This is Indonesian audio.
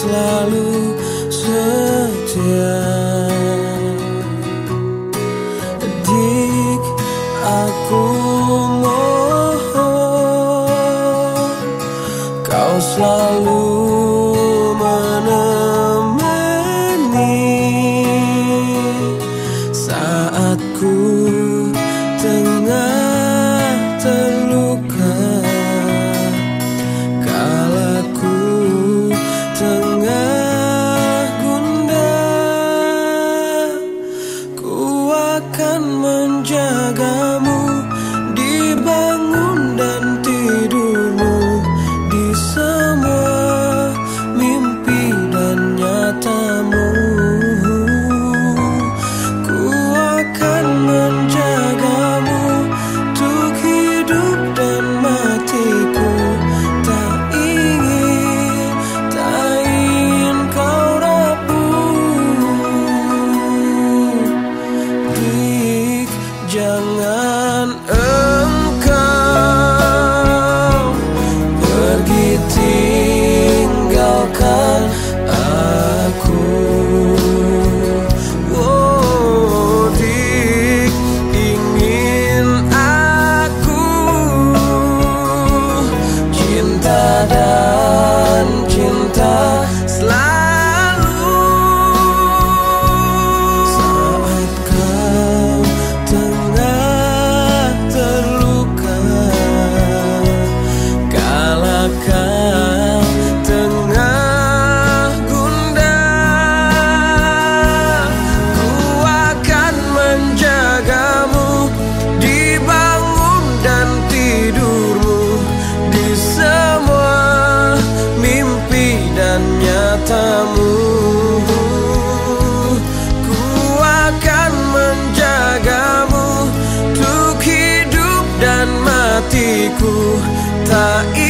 selalu setia. Dik aku mohon Kau selalu 江啊！tak